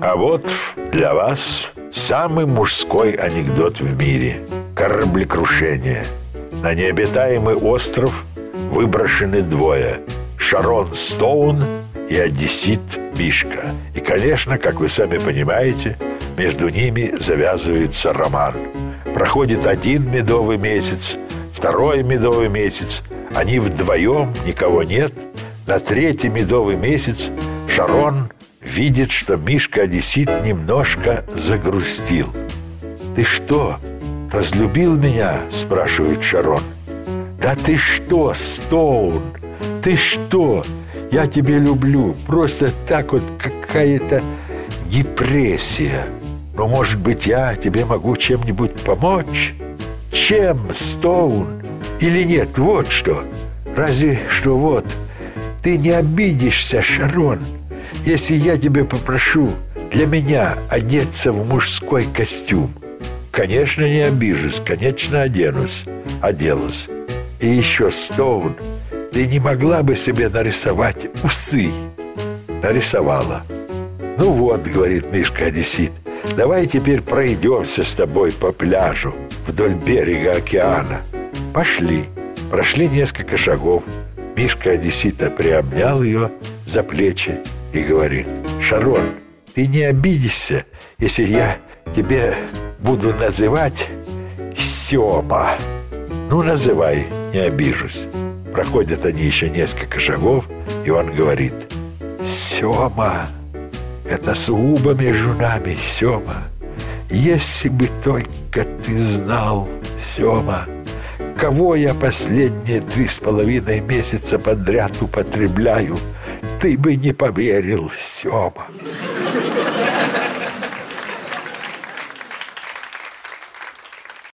А вот для вас самый мужской анекдот в мире. Кораблекрушение. На необитаемый остров выброшены двое. Шарон Стоун и одессит Мишка. И, конечно, как вы сами понимаете, между ними завязывается роман. Проходит один медовый месяц, второй медовый месяц. Они вдвоем, никого нет. На третий медовый месяц Шарон видит, что Мишка Одессит немножко загрустил. «Ты что, разлюбил меня?» – спрашивает Шарон. «Да ты что, Стоун? Ты что? Я тебя люблю. Просто так вот какая-то депрессия. Но, может быть, я тебе могу чем-нибудь помочь? Чем, Стоун? Или нет, вот что. Разве что вот. Ты не обидишься, Шарон, если я тебя попрошу для меня одеться в мужской костюм. Конечно, не обижусь, конечно, оденусь. Оделась. И еще, Стоун, ты не могла бы себе нарисовать усы? Нарисовала. Ну вот, говорит Мишка Одессит, давай теперь пройдемся с тобой по пляжу вдоль берега океана. Пошли. Прошли несколько шагов. Мишка Одессита приобнял ее за плечи и говорит, Шарон, ты не обидишься, если я тебе буду называть Сема. Ну, называй, не обижусь. Проходят они еще несколько шагов, и он говорит, Сема, это сугубо между нами, Сема. Если бы только ты знал, Сема, кого я последние три с половиной месяца подряд употребляю, ты бы не поверил, Сема.